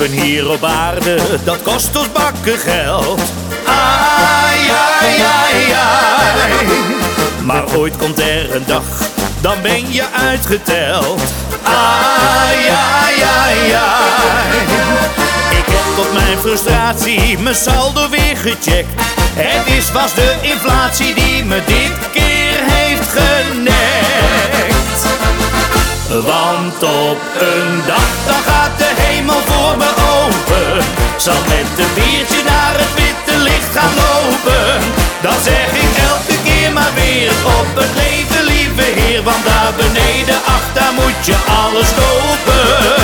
Leven hier op aarde, dat kost ons bakken geld. Ai, ai, ai, ai. Maar ooit komt er een dag, dan ben je uitgeteld. Ai, ai, ai, ai. Ik heb tot mijn frustratie mijn saldo weer gecheckt. Het is was de inflatie die me dit keer heeft genekt. Want op een dag, dan voor me open. Zal met een biertje naar het witte licht gaan lopen. Dan zeg ik elke keer maar weer op het leven, lieve heer. Want daar beneden, ach, daar moet je alles kopen.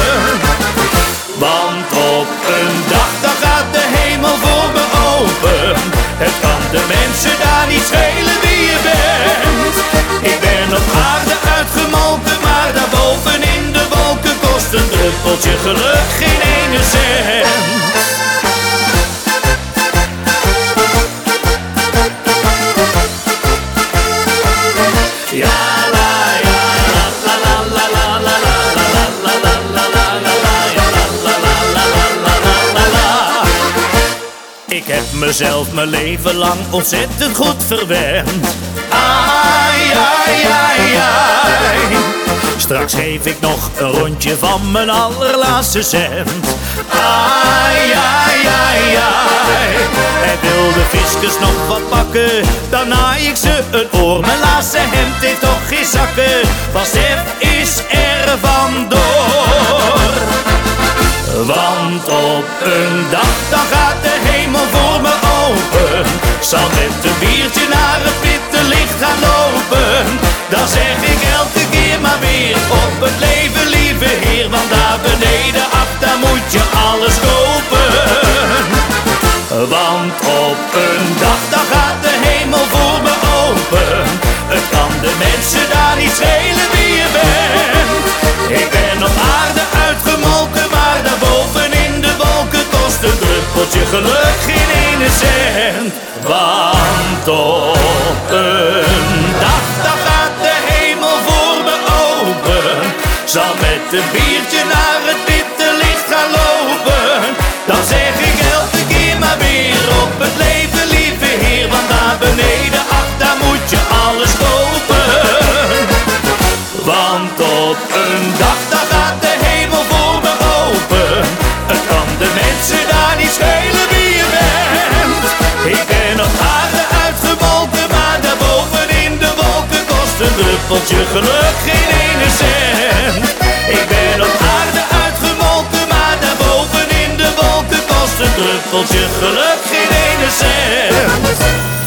koppelt je geluk geen ene cent. Ja. Ik heb mezelf mijn leven lang ontzettend goed verwend. Ah ja. Straks geef ik nog een rondje van mijn allerlaatste cent. Ai, ai, ai, ai. En wil de fiscus nog wat pakken, dan naai ik ze een oor. Mijn laatste hemd heeft toch geen zakken, van Stef is er vandoor. Want op een dag, dan gaat de hemel voor me open. Zal met een biertje naar het witte licht gaan lopen. Dan zeg ik elke maar weer op het leven, lieve heer. Want daar beneden, ach, daar moet je alles kopen. Want op een dag, dan gaat de hemel voor me open. Het kan de mensen daar niet schelen wie je bent. Ik ben op aarde uitgemolken, maar daarboven in de wolken kost een druppeltje geluk geen ene cent. Want op een Zal met een biertje naar het witte licht gaan lopen. Dan zeg ik elke keer maar weer op het leven, lieve heer. Want daar beneden, ach, daar moet je alles kopen. Want op een dag, dan gaat de hemel voor me open. Het kan de mensen daar niet schelen wie je bent. Ik ben op aarde uitgemolken, maar daarboven in de wolken kost een druppeltje geluk stapeltje geluk geen ene cent.